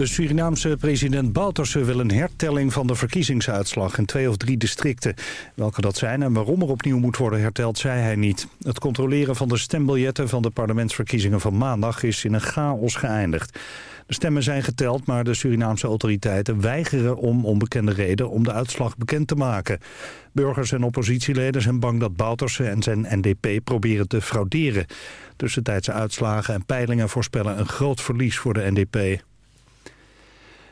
De Surinaamse president Bouterse wil een hertelling van de verkiezingsuitslag in twee of drie districten. Welke dat zijn en waarom er opnieuw moet worden herteld, zei hij niet. Het controleren van de stembiljetten van de parlementsverkiezingen van maandag is in een chaos geëindigd. De stemmen zijn geteld, maar de Surinaamse autoriteiten weigeren om onbekende reden om de uitslag bekend te maken. Burgers en oppositieleden zijn bang dat Bouterse en zijn NDP proberen te frauderen. Tussentijdse uitslagen en peilingen voorspellen een groot verlies voor de NDP.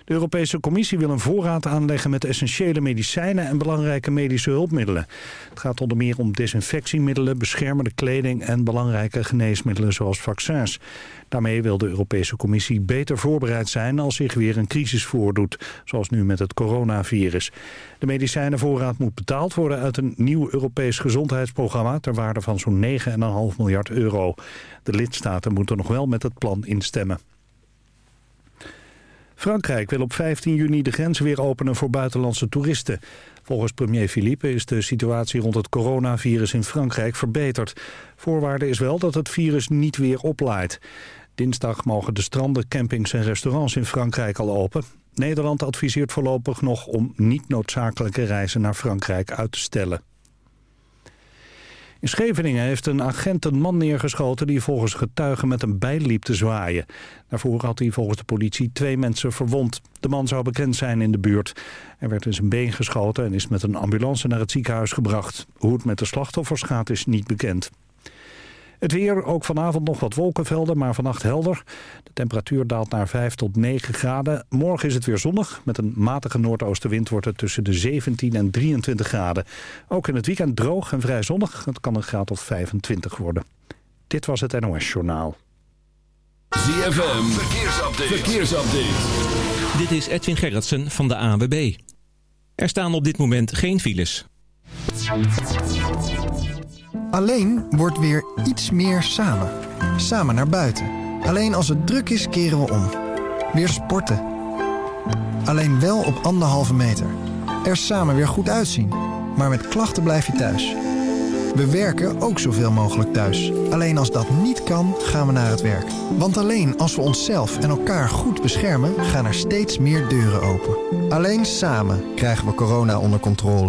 De Europese Commissie wil een voorraad aanleggen met essentiële medicijnen en belangrijke medische hulpmiddelen. Het gaat onder meer om desinfectiemiddelen, beschermende kleding en belangrijke geneesmiddelen zoals vaccins. Daarmee wil de Europese Commissie beter voorbereid zijn als zich weer een crisis voordoet, zoals nu met het coronavirus. De medicijnenvoorraad moet betaald worden uit een nieuw Europees gezondheidsprogramma ter waarde van zo'n 9,5 miljard euro. De lidstaten moeten nog wel met het plan instemmen. Frankrijk wil op 15 juni de grenzen weer openen voor buitenlandse toeristen. Volgens premier Philippe is de situatie rond het coronavirus in Frankrijk verbeterd. Voorwaarde is wel dat het virus niet weer oplaait. Dinsdag mogen de stranden, campings en restaurants in Frankrijk al open. Nederland adviseert voorlopig nog om niet noodzakelijke reizen naar Frankrijk uit te stellen. In Scheveningen heeft een agent een man neergeschoten die volgens getuigen met een bijl liep te zwaaien. Daarvoor had hij volgens de politie twee mensen verwond. De man zou bekend zijn in de buurt. Hij werd in zijn been geschoten en is met een ambulance naar het ziekenhuis gebracht. Hoe het met de slachtoffers gaat is niet bekend. Het weer, ook vanavond nog wat wolkenvelden, maar vannacht helder. De temperatuur daalt naar 5 tot 9 graden. Morgen is het weer zonnig. Met een matige noordoostenwind wordt het tussen de 17 en 23 graden. Ook in het weekend droog en vrij zonnig. Het kan een graad of 25 worden. Dit was het NOS Journaal. ZFM, verkeersupdate. verkeersupdate. Dit is Edwin Gerritsen van de AWB. Er staan op dit moment geen files. Alleen wordt weer iets meer samen. Samen naar buiten. Alleen als het druk is, keren we om. Weer sporten. Alleen wel op anderhalve meter. Er samen weer goed uitzien. Maar met klachten blijf je thuis. We werken ook zoveel mogelijk thuis. Alleen als dat niet kan, gaan we naar het werk. Want alleen als we onszelf en elkaar goed beschermen... gaan er steeds meer deuren open. Alleen samen krijgen we corona onder controle.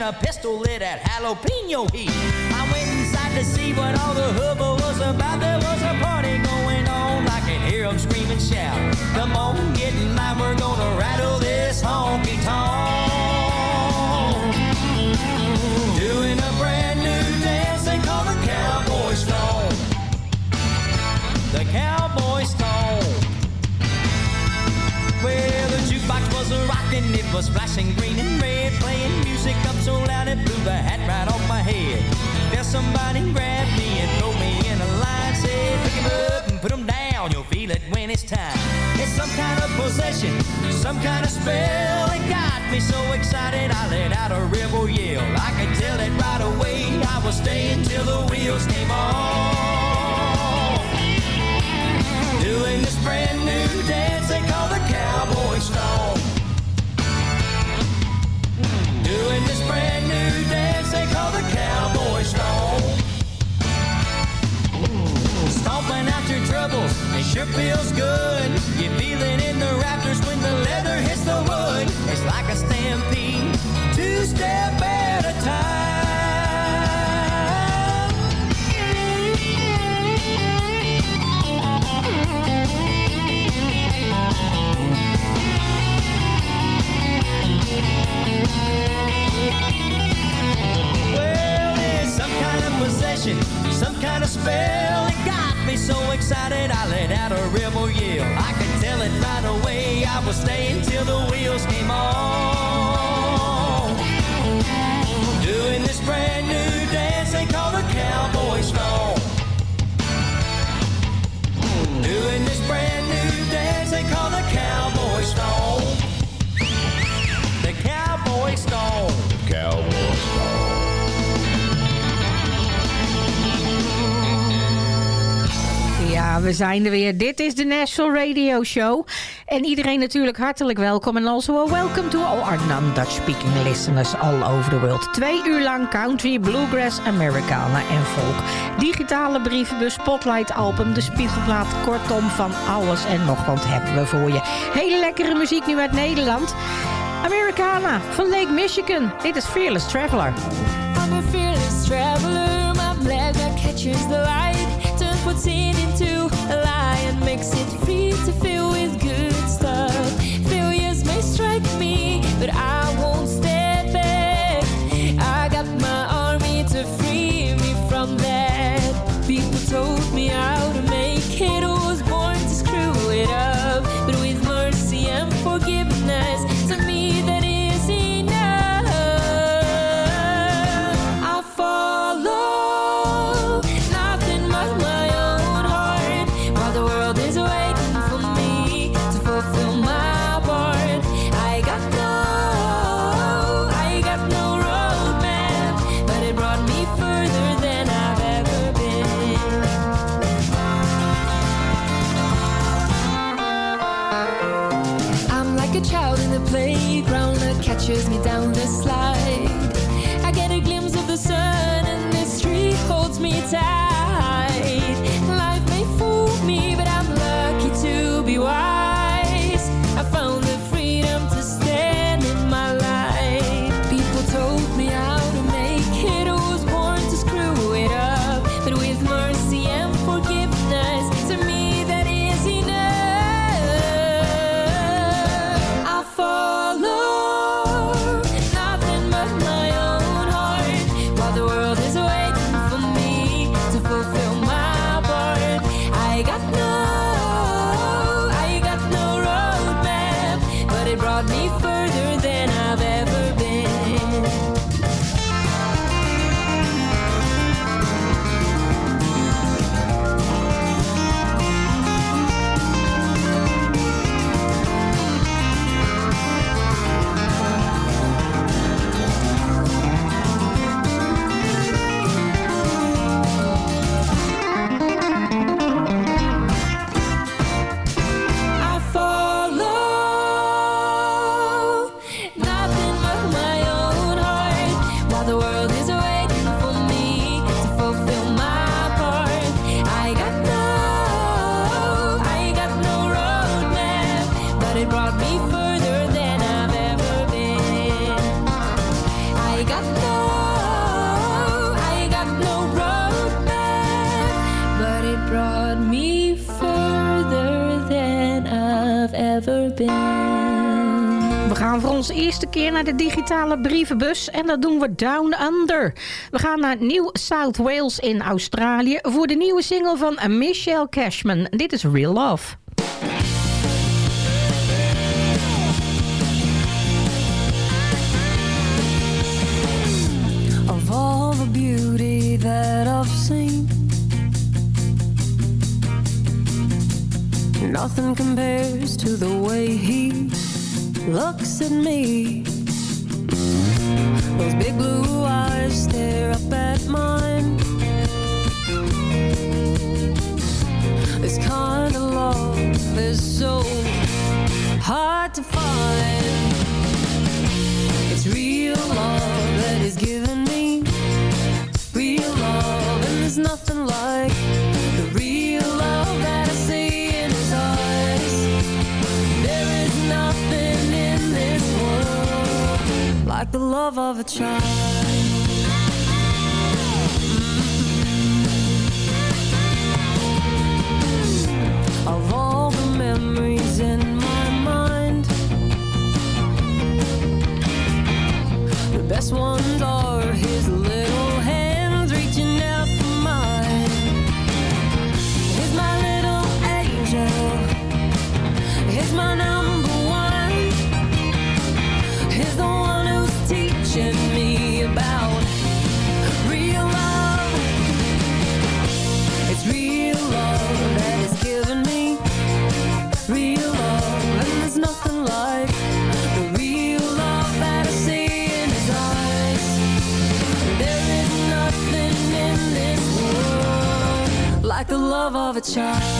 than a pistol lit at jalapeno heat. I went inside to see what all the hubble was about. There was a party going on, I could hear 'em scream and shout. Come on, get in line, we're gonna rattle this honky tonk. Doing a brand new dance they call the Cowboy Stomp. The Cowboy. Well, the jukebox was a rockin', it was flashing green and so loud it blew the hat right off my head. Then somebody grabbed me and threw me in a line, said, pick 'em up and put 'em down, you'll feel it when it's time. It's some kind of possession, some kind of spell. It got me so excited I let out a rebel yell. I could tell it right away, I was staying till the wheels came off. Doing this brand new dance they call the Cowboy Stomp. Doing this brand new dance they call the Cowboy Stomp. Stomping out your troubles, it sure feels good. You feel it in the rafters when the leather hits the wood. It's like a stampede, two step at a time. Well, it's some kind of possession, some kind of spell. It got me so excited, I let out a rebel yell. I could tell it right away, I was staying till the wheels came off. Doing this brand new dance they call the cowboy stomp. Doing this brand new dance they call the cowboy stomp. Ja, we zijn er weer. Dit is de National Radio Show. En iedereen natuurlijk hartelijk welkom. En also a welcome to all our non-Dutch-speaking listeners all over the world. Twee uur lang country, bluegrass, Americana en folk. Digitale brievenbus, spotlight album, de spiegelplaat. Kortom, van alles en nog wat hebben we voor je. Hele lekkere muziek nu uit Nederland. Americana van Lake Michigan. Dit is Fearless Traveler. I'm a fearless traveler. My that catches the light. What's in into a lie and makes it free to fill with good stuff. Failures may strike me, but I keer naar de digitale brievenbus en dat doen we Down Under. We gaan naar New South Wales in Australië voor de nieuwe single van Michelle Cashman. Dit is Real Love. of all the beauty that I've seen. Nothing compares to the way he looks at me. Those big blue eyes stare up at mine. This kind of love is so hard to find. It's real love that he's given me. Real love, and there's nothing like like the love of a child. Mm-hmm. Of all the memories in my mind, the best ones are love of a child.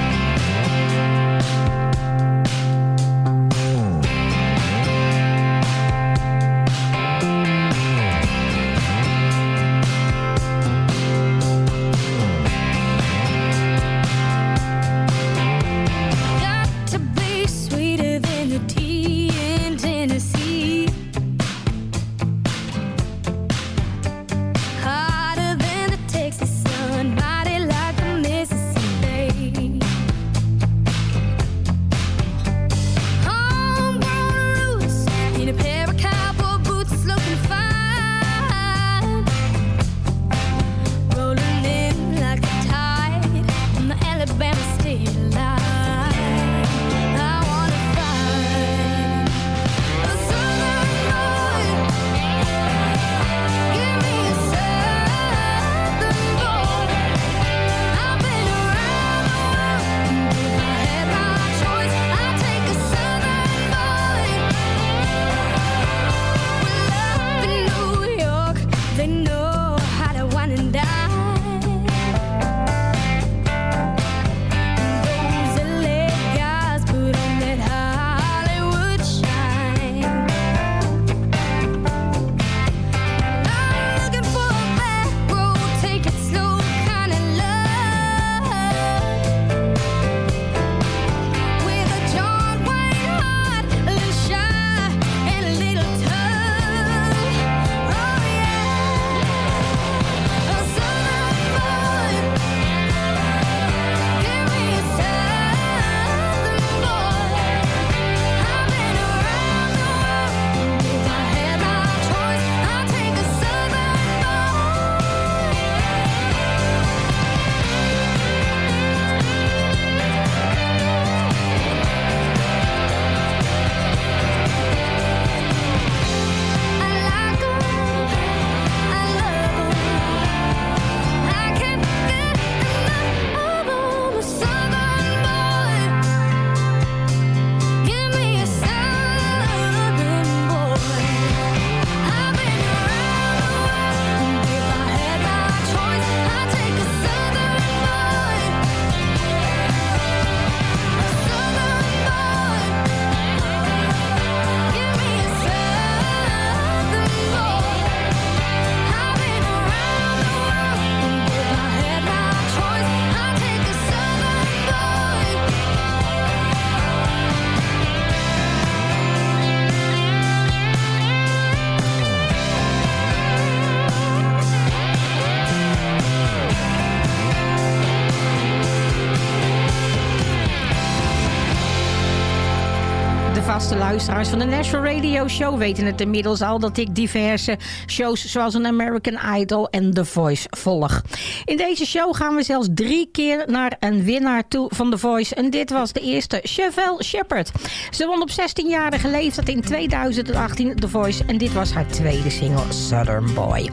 Luisteraars van de National Radio Show weten het inmiddels al dat ik diverse shows zoals een American Idol en The Voice volg. In deze show gaan we zelfs drie keer naar een winnaar toe van The Voice. En dit was de eerste, Chevelle Shepard. Ze won op 16-jarige leeftijd in 2018 The Voice en dit was haar tweede single Southern Boy.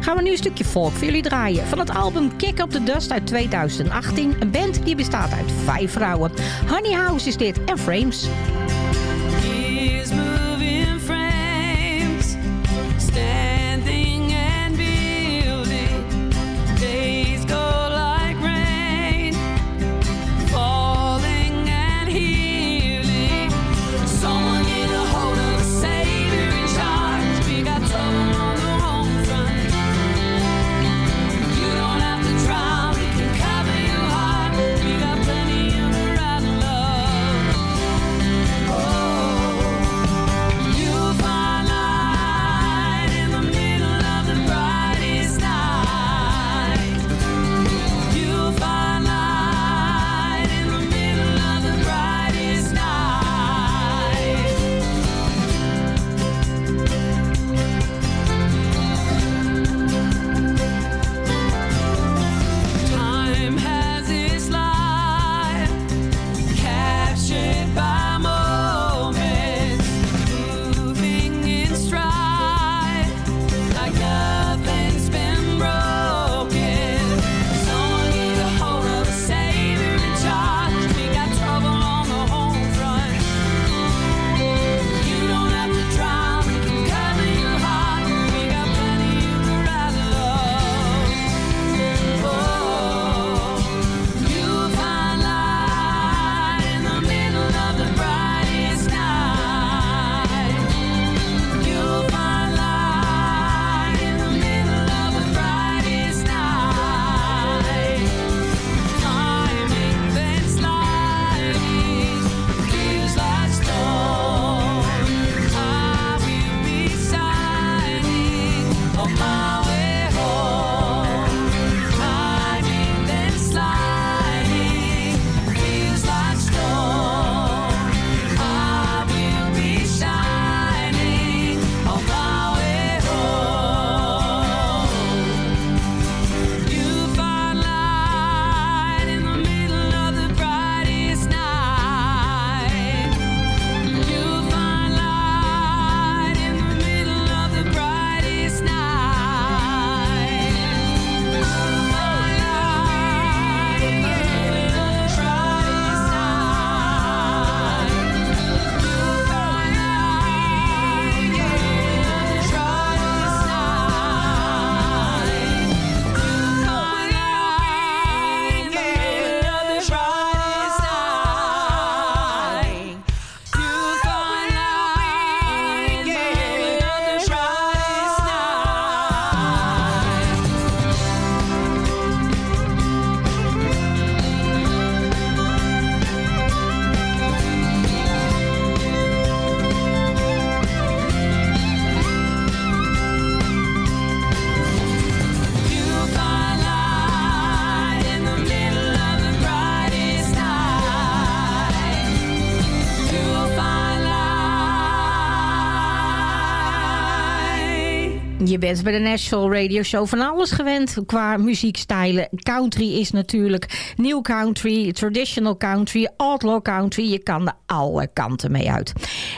Gaan we nu een stukje folk voor jullie draaien van het album Kick Up The Dust uit 2018. Een band die bestaat uit vijf vrouwen. Honey House is dit en Frames. Bent bij de National Radio Show van alles gewend qua muziekstijlen. Country is natuurlijk nieuw country, traditional country, outlaw country. Je kan er alle kanten mee uit.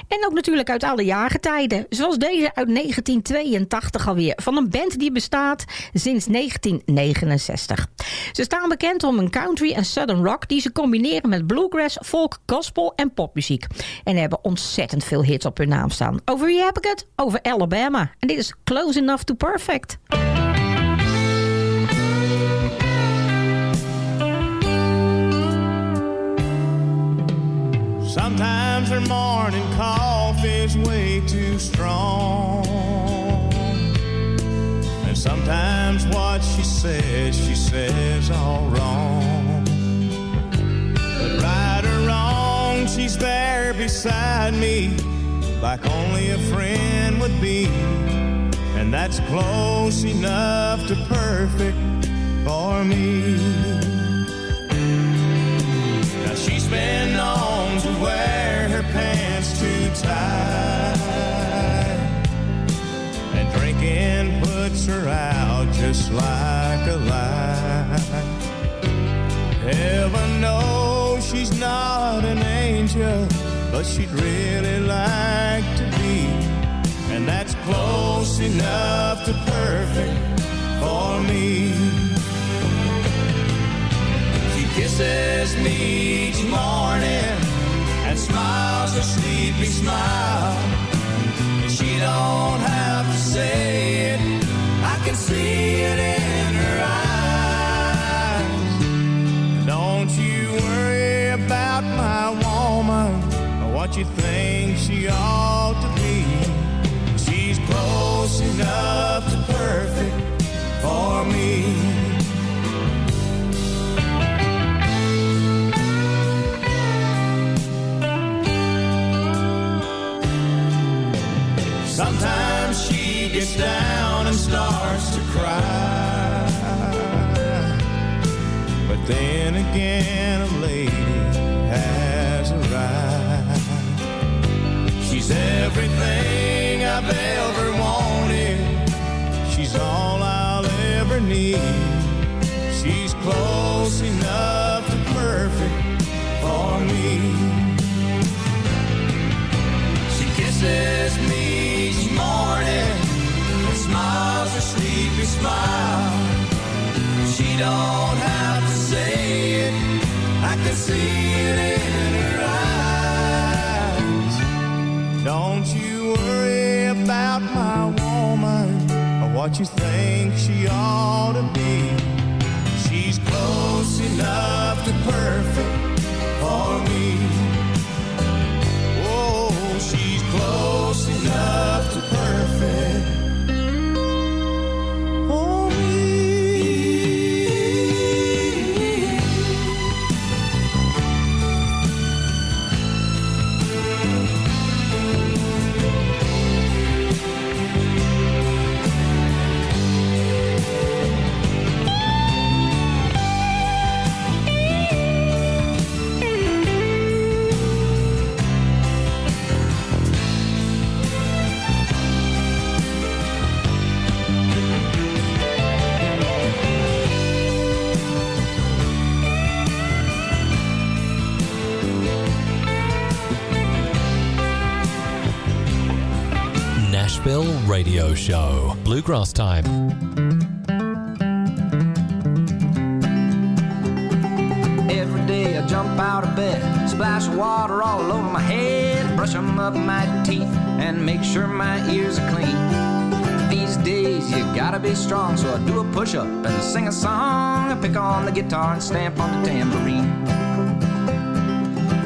En ook natuurlijk uit alle jaargetijden. Zoals deze uit 1982 alweer. Van een band die bestaat sinds 1969. Ze staan bekend om een country en southern rock... die ze combineren met bluegrass, folk, gospel en popmuziek. En hebben ontzettend veel hits op hun naam staan. Over wie heb ik het? Over Alabama. En dit is Close Enough to Perfect. Sometimes her morning coffee's way too strong. And sometimes what she says, she says all wrong. But right or wrong, she's there beside me, like only a friend would be and that's close enough to perfect for me. Now she's been known to wear her pants too tight, and drinking puts her out just like a light. Heaven knows she's not an angel, but she'd really like to close enough to perfect for me. She kisses me each morning and smiles a sleepy smile. And she don't have to say it, I can see it in her eyes. Don't you worry about my woman or what you think she ought to. Close enough to perfect for me. Sometimes she gets down and starts to cry. But then again, a lady has arrived. She's everything I've ever wanted. All I'll ever need. She's close enough to perfect for me. She kisses me each morning and smiles a sleepy smile. She don't have to say it, I can see it in her eyes. Don't you what you think she ought to be. She's close enough to perfect Radio Show. Bluegrass time. Every day I jump out of bed, splash water all over my head, brush them up my teeth, and make sure my ears are clean. These days you gotta be strong, so I do a push up and sing a song. I pick on the guitar and stamp on the tambourine.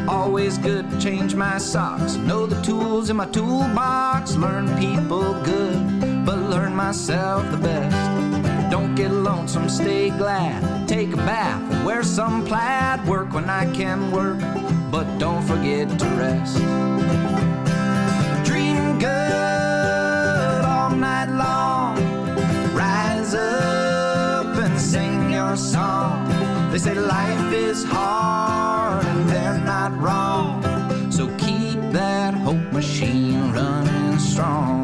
Always good to change my socks, know the tools in my toolbox, learn people good, but learn myself the best. Don't get lonesome, stay glad. Take a bath and wear some plaid. Work when I can work, but don't forget to rest. Dream good all night long. Rise up and sing your song. They say life is hard and they're not wrong. So keep that hope machine running strong.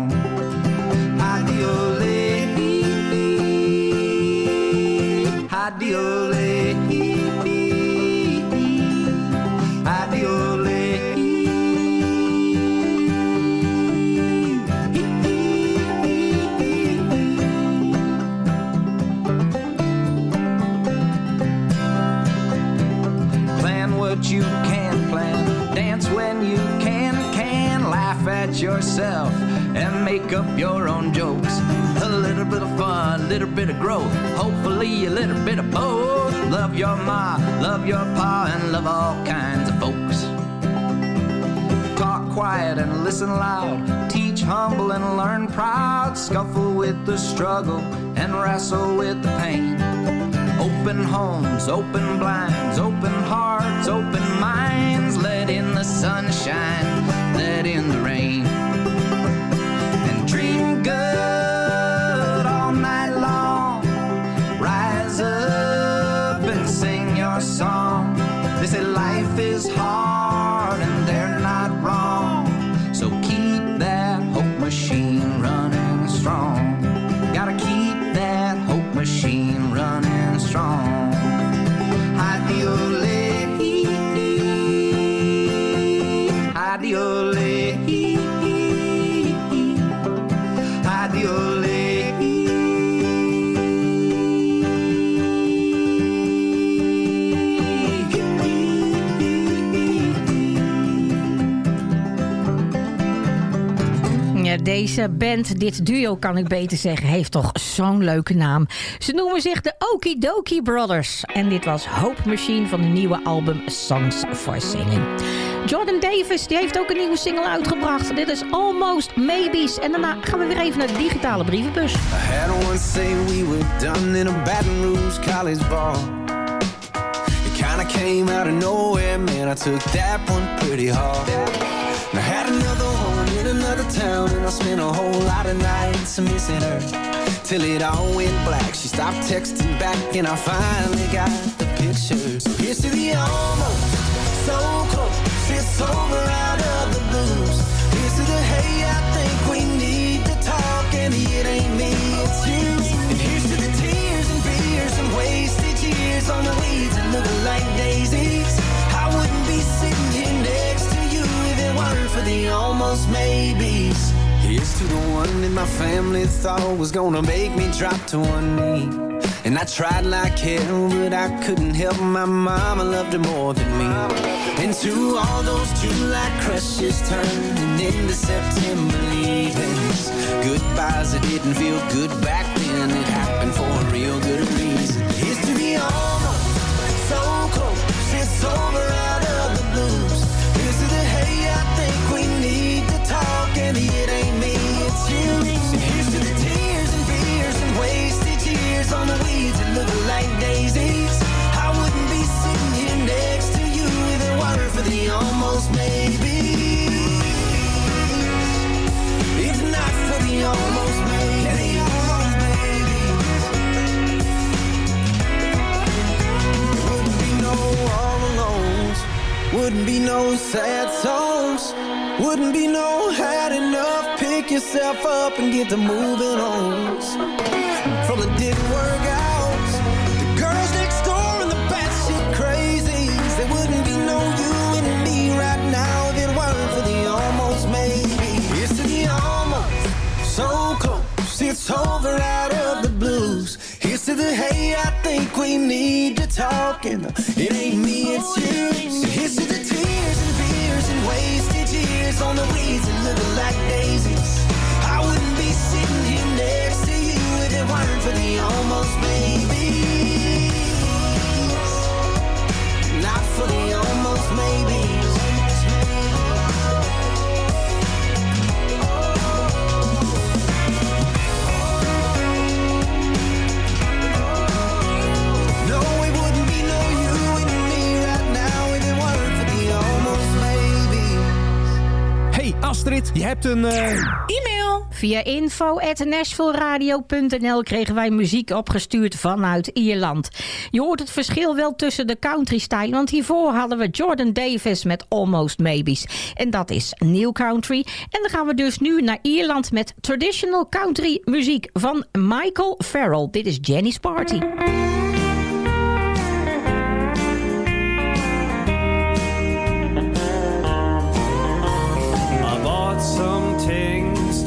Hopefully, a little bit of both. Love your ma, love your pa, and love all kinds of folks. Talk quiet and listen loud. Teach humble and learn proud. Scuffle with the struggle and wrestle with the pain. Open homes, open blinds, open hearts, open minds. Let in the sunshine, let in the rain. Deze band, dit duo kan ik beter zeggen, heeft toch zo'n leuke naam. Ze noemen zich de Okidoki Brothers. En dit was Hope Machine van de nieuwe album Songs for Singing. Jordan Davis die heeft ook een nieuwe single uitgebracht. Dit is Almost Maybes. En daarna gaan we weer even naar de digitale brievenbus. Had we in Baton Rouge college. It came out of nowhere, man. I took that one pretty hard. I had another town, and I spent a whole lot of nights missing her. Till it all went black. She stopped texting back, and I finally got the picture. So here's to the almost so close. It's over out of the blues. Here's to the hey, I think we need to talk, and it ain't me, it's you. And here's to the tears and beers and wasted years on the weeds that look like daisies. I wouldn't be sitting here weren't for the almost maybes. Here's to the one that my family thought was gonna make me drop to one knee. And I tried like hell, but I couldn't help my mama loved her more than me. And to all those July crushes turning into September leavings. Goodbyes that didn't feel good back then. It happened for a real good reason. Here's to the almost so close. It's over it ain't me, it's you. Here's to the tears and and wasted years on the weeds that look like daisies. I wouldn't be sitting here next to you if it weren't for the almost not for the almost. Wouldn't be no. Wouldn't be no sad songs. Wouldn't be no had enough. Pick yourself up and get to moving on. From the didn't work out. The girls next door and the batshit crazies. There wouldn't be no you and me right now if it weren't for the almost maybe. It's to the almost so close. It's over out of the blues. Here's to the hey, I think we need to talk. And it ain't me, it's you. So here's to the wasted on the weeds that look like daisies. I wouldn't be sitting here next to you if it weren't for the almost maybe. Not for the almost maybes. Je hebt een... eh, E-mail. Via info.nashvilleradio.nl kregen wij muziek opgestuurd vanuit Ierland. Je hoort het verschil wel tussen de country style, want hiervoor hadden we Jordan Davis met Almost Maybes. En dat is New Country. En dan gaan we dus nu naar Ierland met traditional country muziek van Michael Farrell. Dit is Jenny's Party.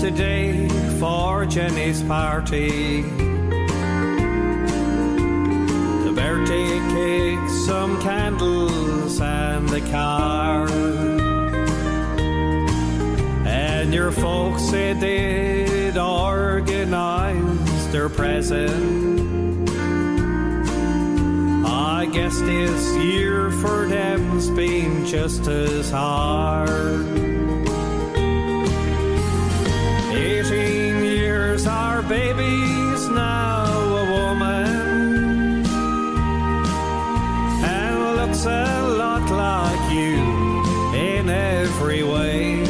Things today for Jenny's party. The birthday cake, some candles, and the car. And your folks they'd organize their present. I guess this year for them's been just as hard. Years, our baby's now a woman and looks a lot like you in every way.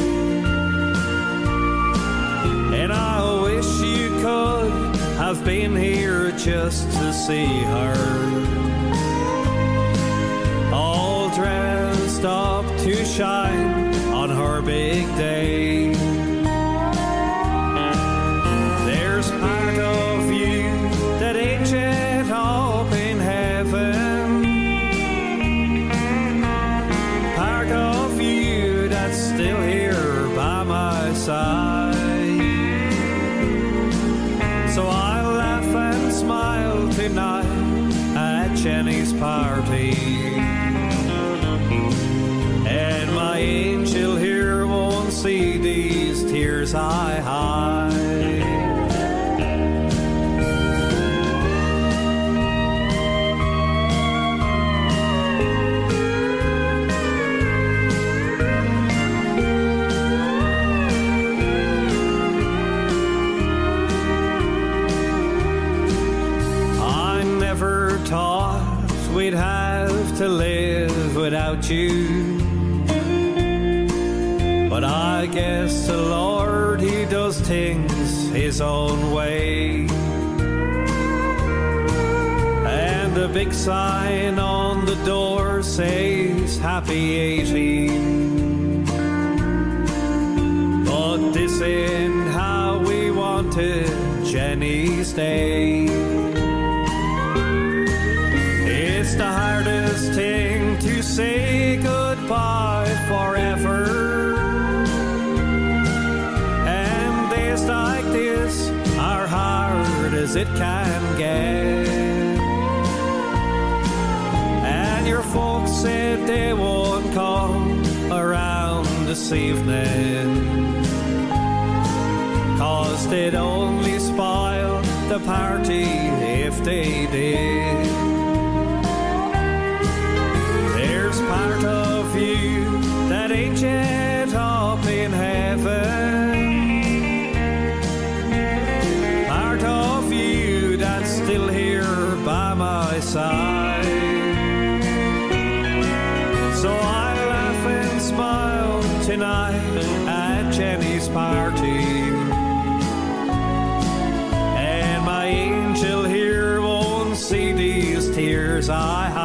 And I wish you could have been here just to see her. All dressed up to shine on her big day. But I guess the Lord, He does things His own way. And the big sign on the door says Happy 18. But this ain't how we wanted Jenny's day. It's the hardest thing say goodbye forever. And days like this are hard as it can get. And your folks said they won't come around this evening. Cause they'd only spoil the party if they did. Part of you that ain't yet up in heaven. Part of you that's still here by my side. So I laugh and smile tonight at Jenny's party. And my angel here won't see these tears I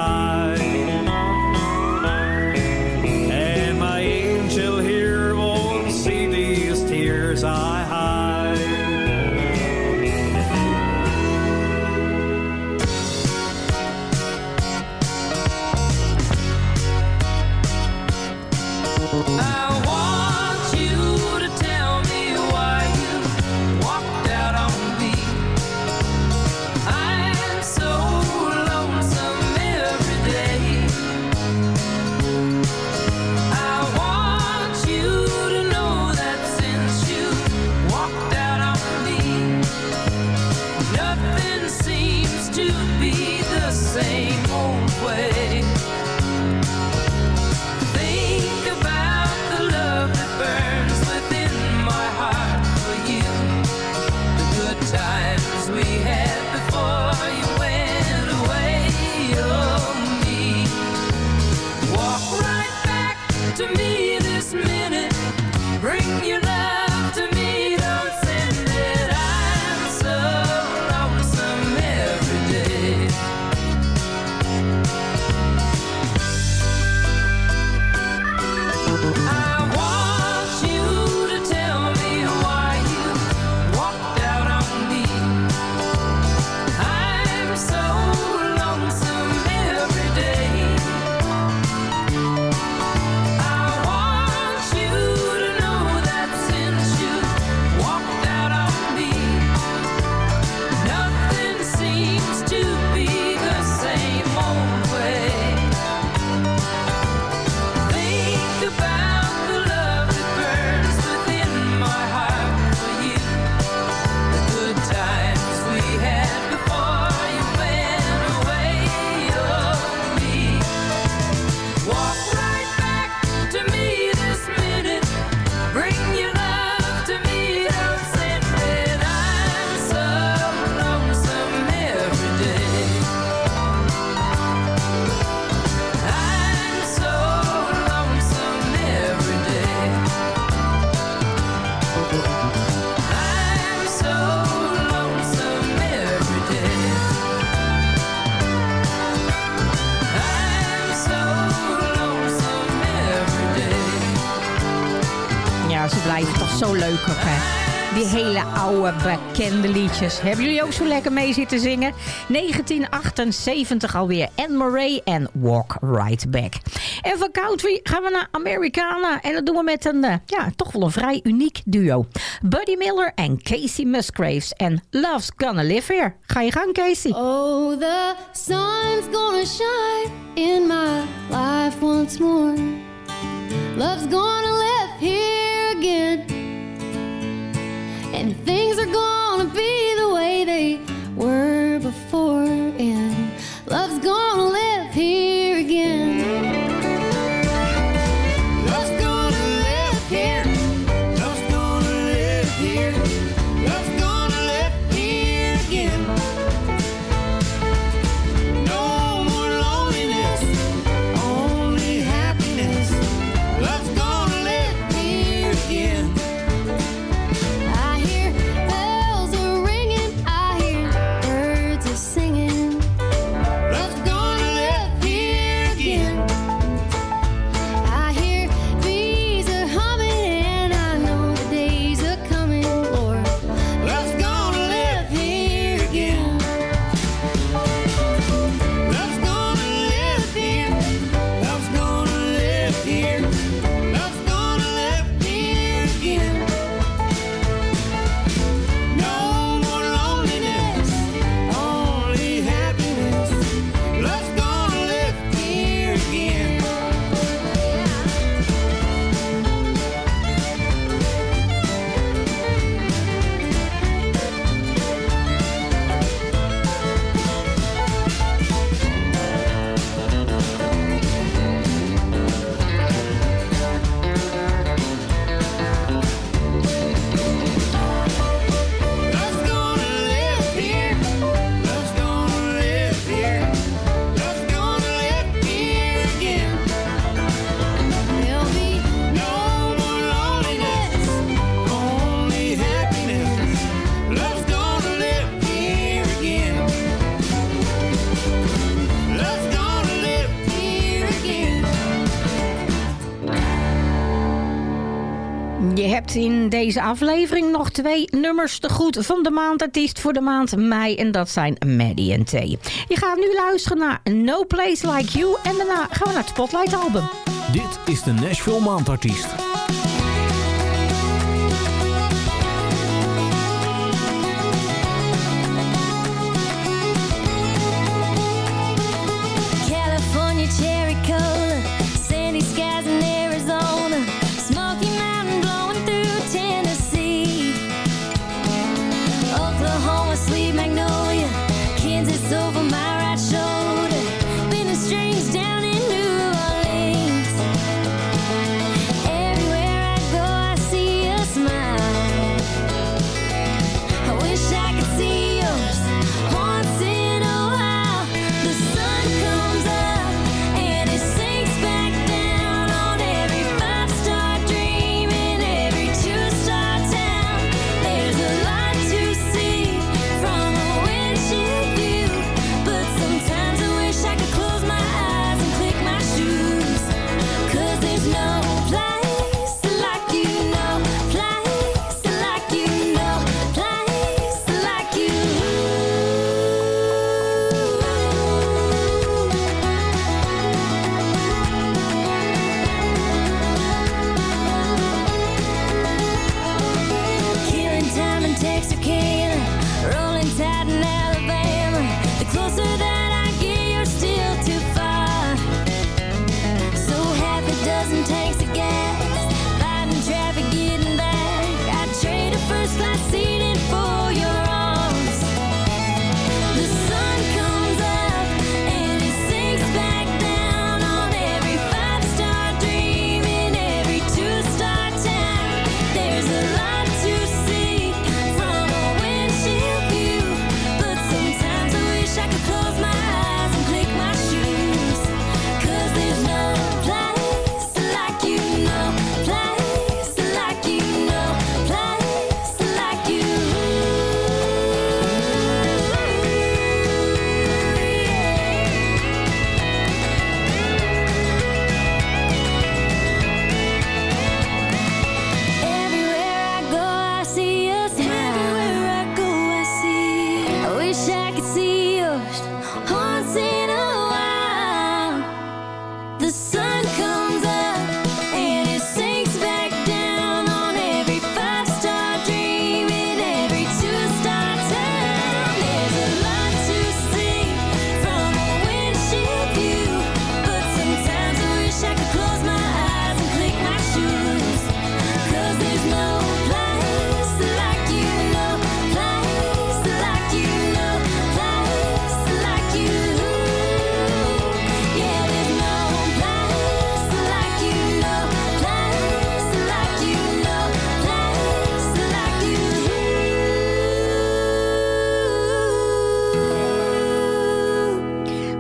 to me Hele oude bekende liedjes. Hebben jullie ook zo lekker mee zitten zingen? 1978 alweer. Anne Murray en Walk Right Back. En van country gaan we naar Americana. En dat doen we met een, eh, ja, toch wel een vrij uniek duo. Buddy Miller en Casey Musgraves. En Love's Gonna Live Here. Ga je gang, Casey. Oh, the sun's gonna shine in my life once more. Love's gonna live here Things are gonna be the way they were before. And love's gonna live here deze aflevering nog twee nummers te goed van de maandartiest voor de maand mei. En dat zijn Maddie en T. Je gaat nu luisteren naar No Place Like You. En daarna gaan we naar het Spotlight album. Dit is de Nashville Maandartiest.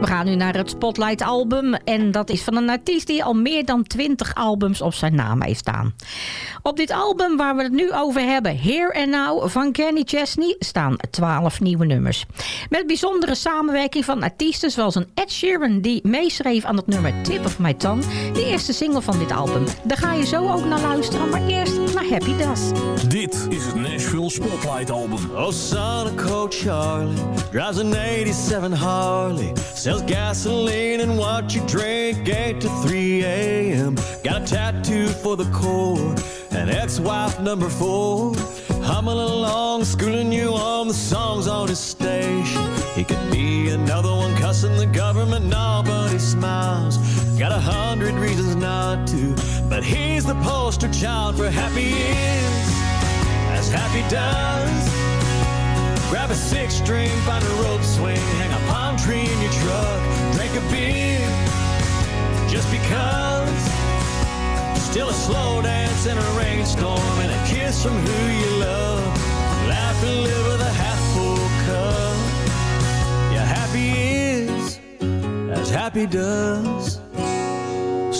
We gaan nu naar het Spotlight album. En dat is van een artiest die al meer dan 20 albums op zijn naam heeft staan. Op dit album waar we het nu over hebben, Here and Now van Kenny Chesney, staan 12 nieuwe nummers. Met bijzondere samenwerking van artiesten zoals een Ed Sheeran die meeschreef aan het nummer Tip of My Tongue, de eerste single van dit album. Daar ga je zo ook naar luisteren, maar eerst naar Happy Dust. Dit is het Nashville Spotlight album. Oh, son of Coach Charlie drives an 87 Harley, sells gasoline and what you drink 8 to 3 a.m. Got a tattoo for the core and ex-wife number four. Humming along, schooling you on the songs on his station. He could be another one cussing the government, no, but he smiles. Got a hundred reasons not to, but he's the poster child for happy is, as happy does. Grab a six string, find a rope swing, hang a palm tree in your truck, drink a beer, just because. Still a slow dance in a rainstorm and a kiss from who you love. Laugh and live with a half full cup. Yeah, happy is as happy does.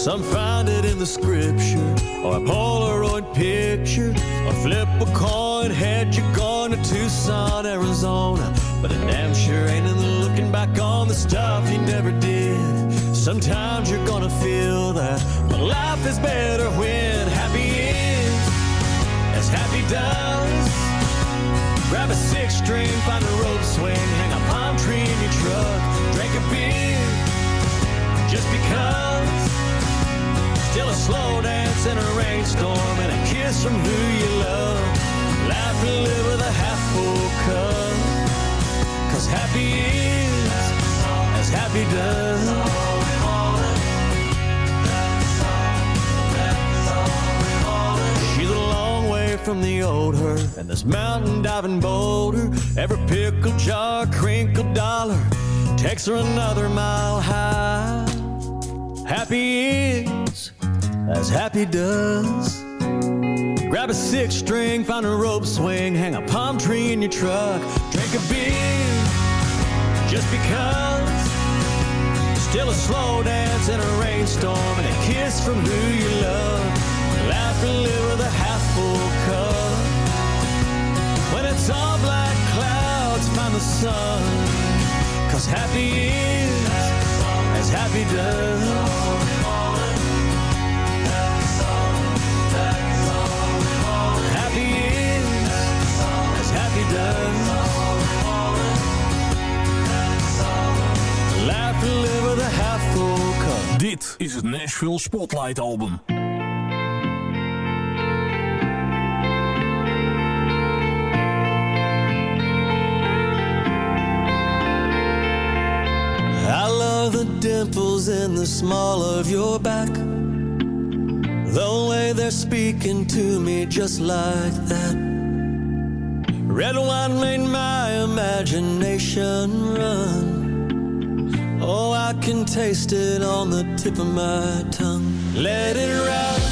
Some find it in the scripture, or a Polaroid picture, or flip a coin, head you're going to Tucson, Arizona. But it damn sure ain't in the looking back on the stuff you never did. Sometimes you're gonna feel that, but life is better when happy is as happy does. Grab a six string, find a rope swing, hang a palm tree in your truck, drink a beer, just because. A slow dance in a rainstorm and a kiss from who you love. Laugh and live with a half full cup. Cause happy is as happy does. She's a long way from the old her and this mountain diving boulder. Every pickle jar, crinkle dollar takes her another mile high. Happy is as happy does. Grab a six string, find a rope swing, hang a palm tree in your truck, drink a beer just because. Still a slow dance in a rainstorm and a kiss from who you love. Laugh and live with a half full cup. When it's all black clouds, find the sun. Cause happy is as happy does. Laugh and live with a half full cup. Dit is het Nashville Spotlight Album. I love the dimples in the small of your back. The way they're speaking to me just like that. Red wine made my imagination run. Oh, I can taste it on the tip of my tongue. Let it rock,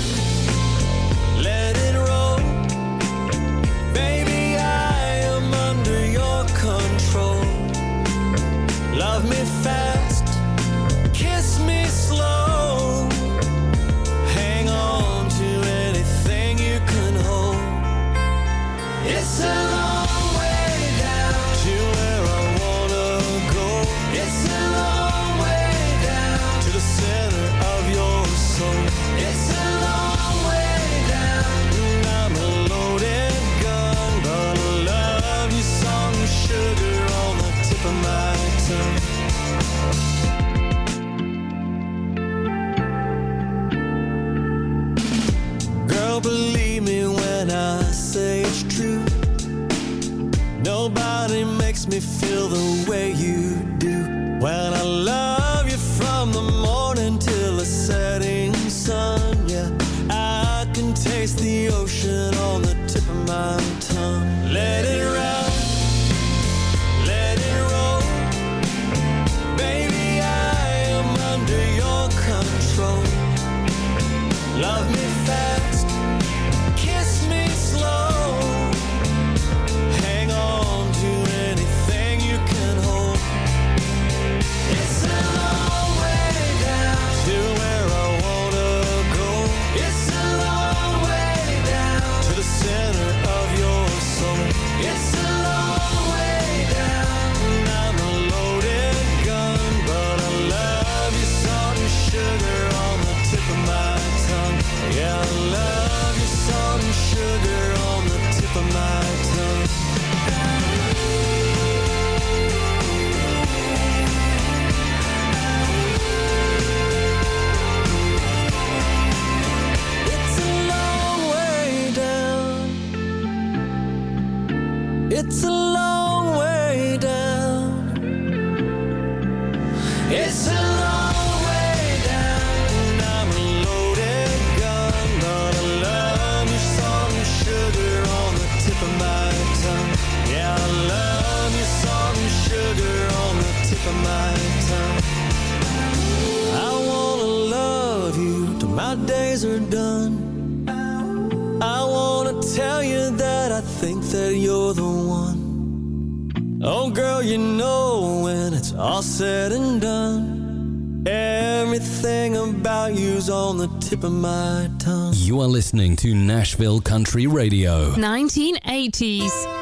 tip of my tongue. You are listening to Nashville Country Radio. 1980s.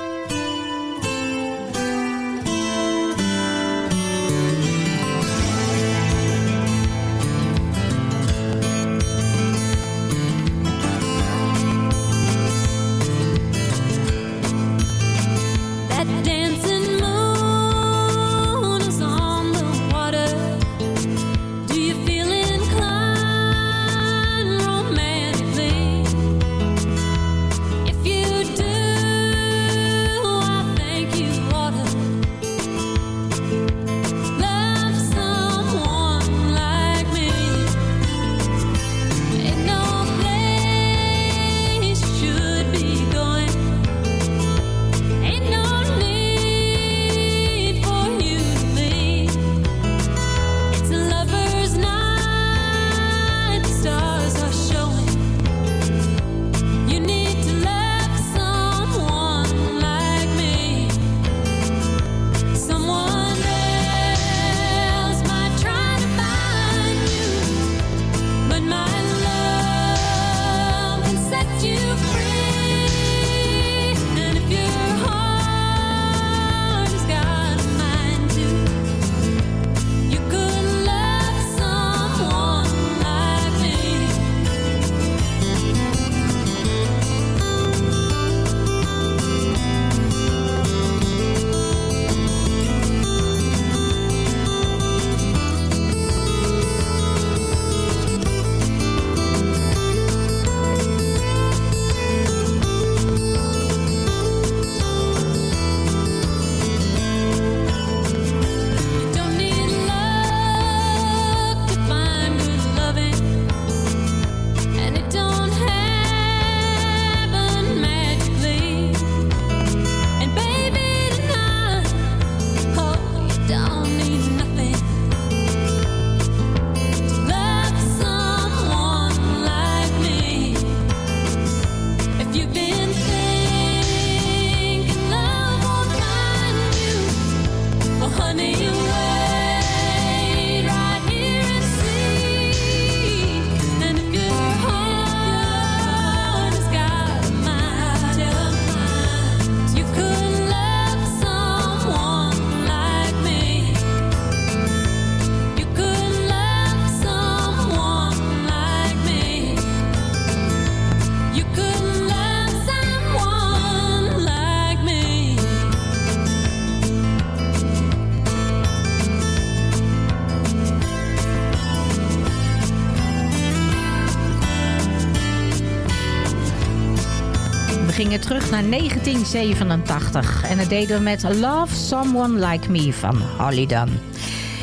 Gingen terug naar 1987. En dat deden we met Love Someone Like Me van Holly Dunn.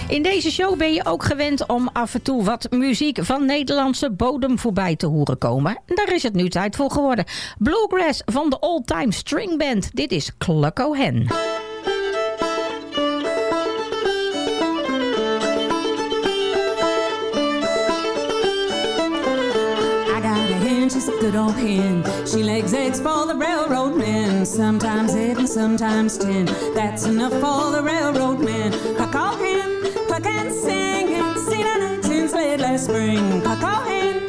In deze show ben je ook gewend om af en toe wat muziek van Nederlandse bodem voorbij te horen komen. Daar is het nu tijd voor geworden. Bluegrass van de Old Time String Band. Dit is Clucko Hen. A good old hen. She lays eggs for the railroad men. Sometimes eight and sometimes ten. That's enough for the railroad men. Cluck all hen, cluck and sing. Seen a night since late last spring. Cluck all hen,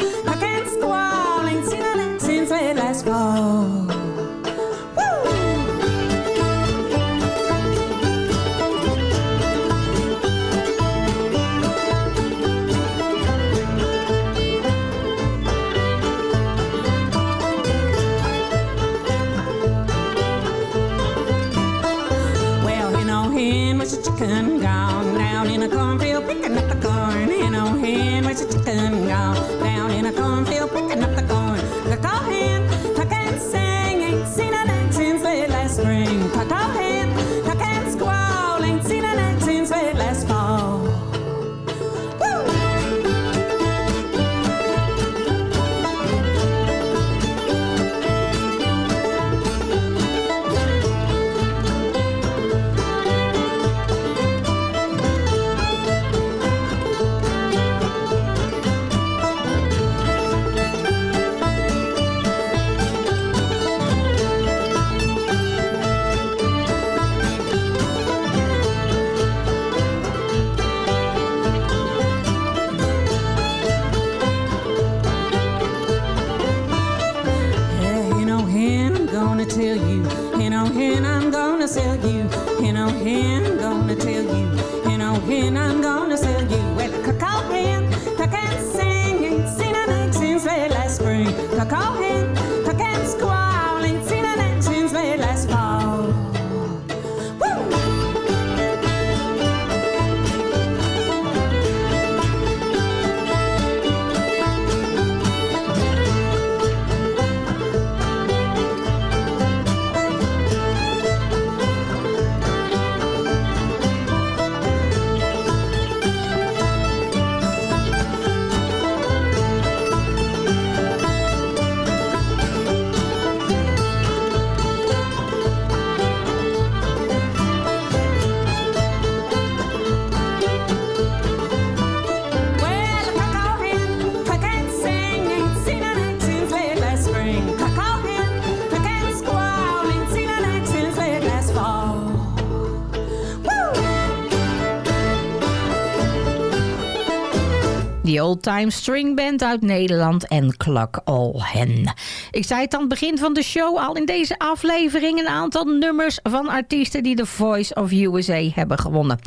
chicken gone? Down in a cornfield picking up the corn. Hen oh Die old-time string band uit Nederland en Cluck All Hen. Ik zei het aan het begin van de show al in deze aflevering... een aantal nummers van artiesten die de Voice of USA hebben gewonnen.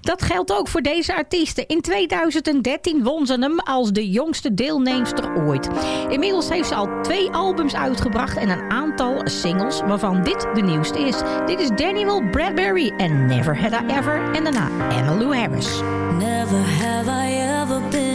Dat geldt ook voor deze artiesten. In 2013 won ze hem als de jongste deelnemster ooit. Inmiddels heeft ze al twee albums uitgebracht en een aantal singles... waarvan dit de nieuwste is. Dit is Daniel Bradbury en Never Had I Ever... en daarna Emmylou Harris. Never have I ever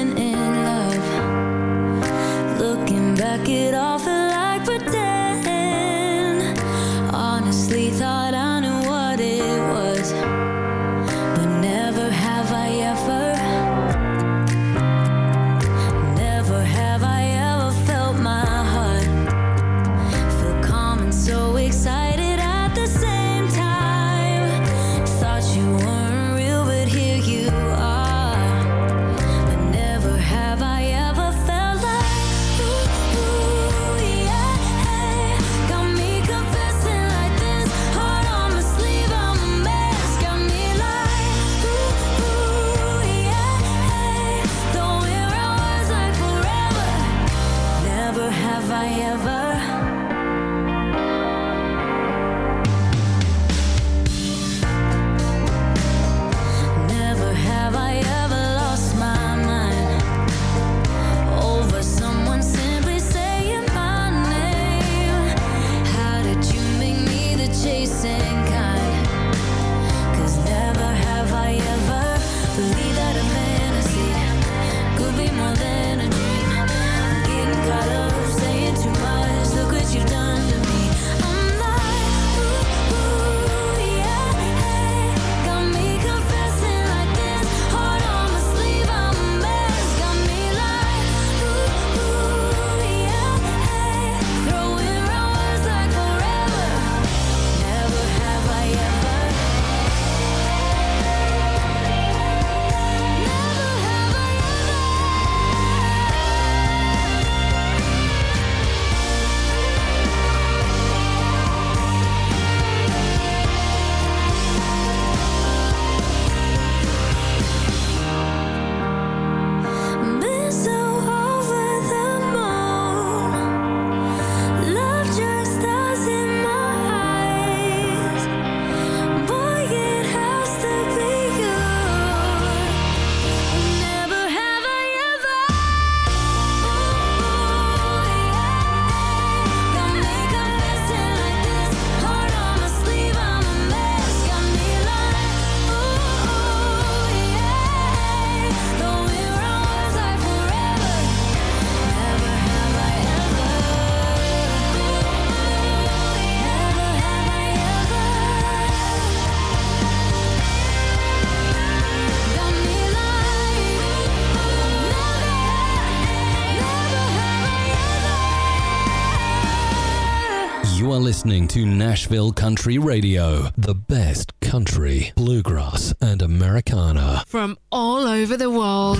listening to Nashville Country Radio, the best country, bluegrass, and Americana from all over the world.